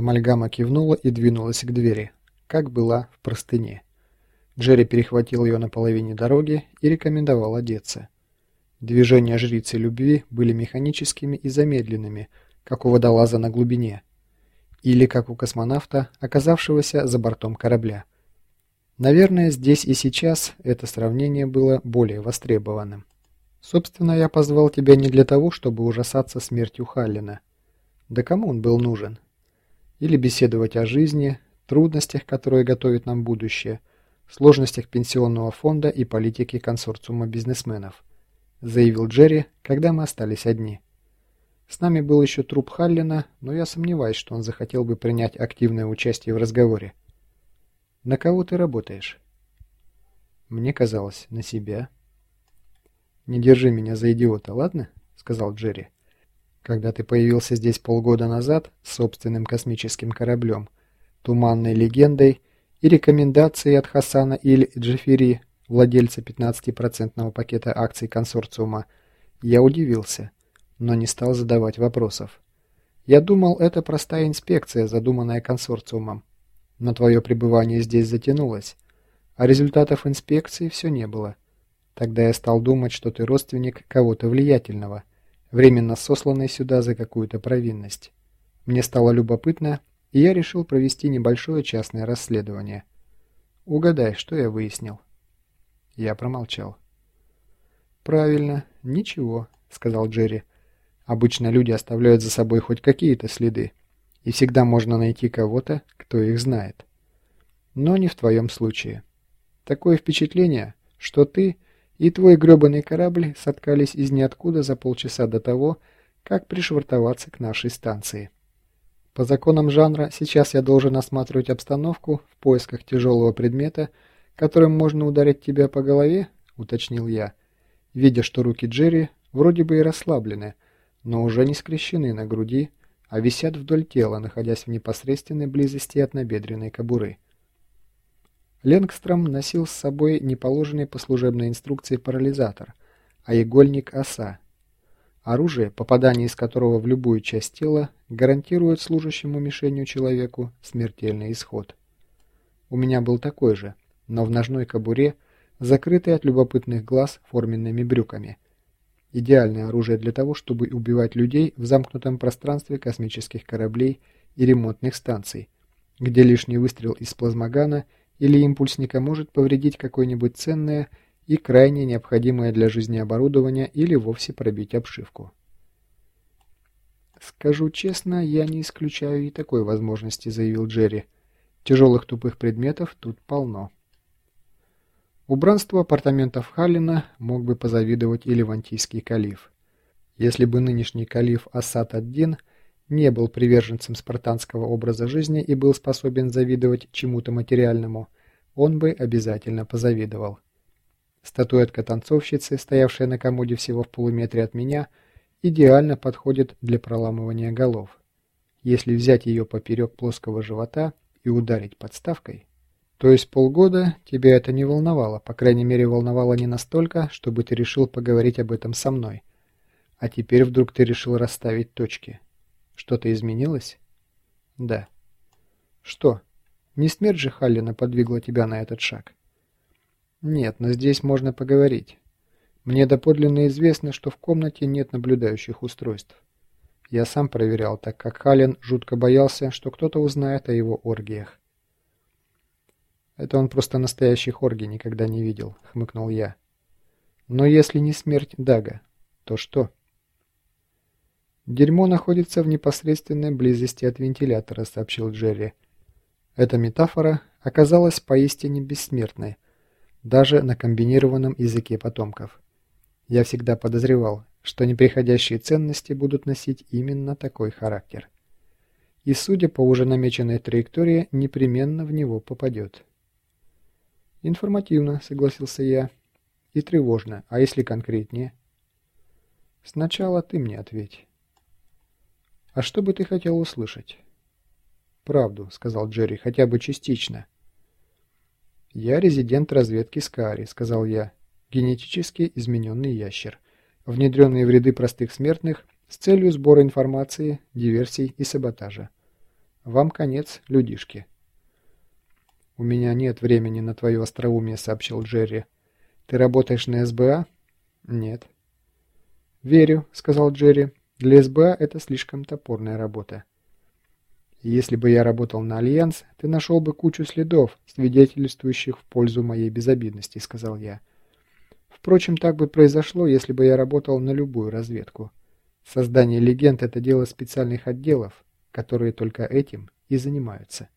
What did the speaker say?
Амальгама кивнула и двинулась к двери, как была в простыне. Джерри перехватил ее на половине дороги и рекомендовал одеться. Движения жрицы любви были механическими и замедленными, как у водолаза на глубине, или как у космонавта, оказавшегося за бортом корабля. Наверное, здесь и сейчас это сравнение было более востребованным. Собственно, я позвал тебя не для того, чтобы ужасаться смертью Халлина. Да кому он был нужен? Или беседовать о жизни, трудностях, которые готовит нам будущее, сложностях пенсионного фонда и политики консорциума бизнесменов, заявил Джерри, когда мы остались одни. С нами был еще труп Халлина, но я сомневаюсь, что он захотел бы принять активное участие в разговоре. На кого ты работаешь? Мне казалось, на себя. «Не держи меня за идиота, ладно?» — сказал Джерри. «Когда ты появился здесь полгода назад с собственным космическим кораблем, туманной легендой и рекомендацией от Хасана или Джефери, владельца 15% пакета акций консорциума, я удивился, но не стал задавать вопросов. Я думал, это простая инспекция, задуманная консорциумом. Но твое пребывание здесь затянулось, а результатов инспекции все не было. Тогда я стал думать, что ты родственник кого-то влиятельного, временно сосланный сюда за какую-то провинность. Мне стало любопытно, и я решил провести небольшое частное расследование. Угадай, что я выяснил?» Я промолчал. «Правильно, ничего», — сказал Джерри. «Обычно люди оставляют за собой хоть какие-то следы, и всегда можно найти кого-то, кто их знает. Но не в твоем случае. Такое впечатление, что ты и твой гребаный корабль соткались из ниоткуда за полчаса до того, как пришвартоваться к нашей станции. По законам жанра сейчас я должен осматривать обстановку в поисках тяжелого предмета, которым можно ударить тебя по голове, уточнил я, видя, что руки Джерри вроде бы и расслаблены, но уже не скрещены на груди, а висят вдоль тела, находясь в непосредственной близости от набедренной кобуры. Ленгстром носил с собой не положенный по служебной инструкции парализатор, а игольник оса. Оружие, попадание из которого в любую часть тела, гарантирует служащему мишенью человеку смертельный исход. У меня был такой же, но в ножной кобуре, закрытый от любопытных глаз форменными брюками. Идеальное оружие для того, чтобы убивать людей в замкнутом пространстве космических кораблей и ремонтных станций, где лишний выстрел из плазмогана – или импульсника может повредить какое-нибудь ценное и крайне необходимое для жизни оборудование или вовсе пробить обшивку. «Скажу честно, я не исключаю и такой возможности», — заявил Джерри. «Тяжелых тупых предметов тут полно». Убранству апартаментов Халлина мог бы позавидовать и левантийский калиф. Если бы нынешний калиф Асад-ад-Дин не был приверженцем спартанского образа жизни и был способен завидовать чему-то материальному, он бы обязательно позавидовал. Статуэтка танцовщицы, стоявшая на комоде всего в полуметре от меня, идеально подходит для проламывания голов. Если взять ее поперек плоского живота и ударить подставкой, то есть полгода тебя это не волновало, по крайней мере волновало не настолько, чтобы ты решил поговорить об этом со мной. А теперь вдруг ты решил расставить точки. Что-то изменилось? Да. Что? Не смерть же Халлина подвигла тебя на этот шаг? Нет, но здесь можно поговорить. Мне доподлинно известно, что в комнате нет наблюдающих устройств. Я сам проверял, так как Халлин жутко боялся, что кто-то узнает о его оргиях. «Это он просто настоящих оргий никогда не видел», — хмыкнул я. «Но если не смерть Дага, то что?» «Дерьмо находится в непосредственной близости от вентилятора», — сообщил Джерри. Эта метафора оказалась поистине бессмертной, даже на комбинированном языке потомков. Я всегда подозревал, что неприходящие ценности будут носить именно такой характер. И, судя по уже намеченной траектории, непременно в него попадет. «Информативно», — согласился я. «И тревожно. А если конкретнее?» «Сначала ты мне ответь». «А что бы ты хотел услышать?» «Правду», — сказал Джерри, — «хотя бы частично». «Я резидент разведки Скари», — сказал я, — «генетически измененный ящер, внедренный в ряды простых смертных с целью сбора информации, диверсий и саботажа. Вам конец, людишки. «У меня нет времени на твое остроумие», — сообщил Джерри. «Ты работаешь на СБА?» «Нет». «Верю», — сказал Джерри. «Для СБА это слишком топорная работа». «Если бы я работал на Альянс, ты нашел бы кучу следов, свидетельствующих в пользу моей безобидности», — сказал я. «Впрочем, так бы произошло, если бы я работал на любую разведку. Создание легенд — это дело специальных отделов, которые только этим и занимаются».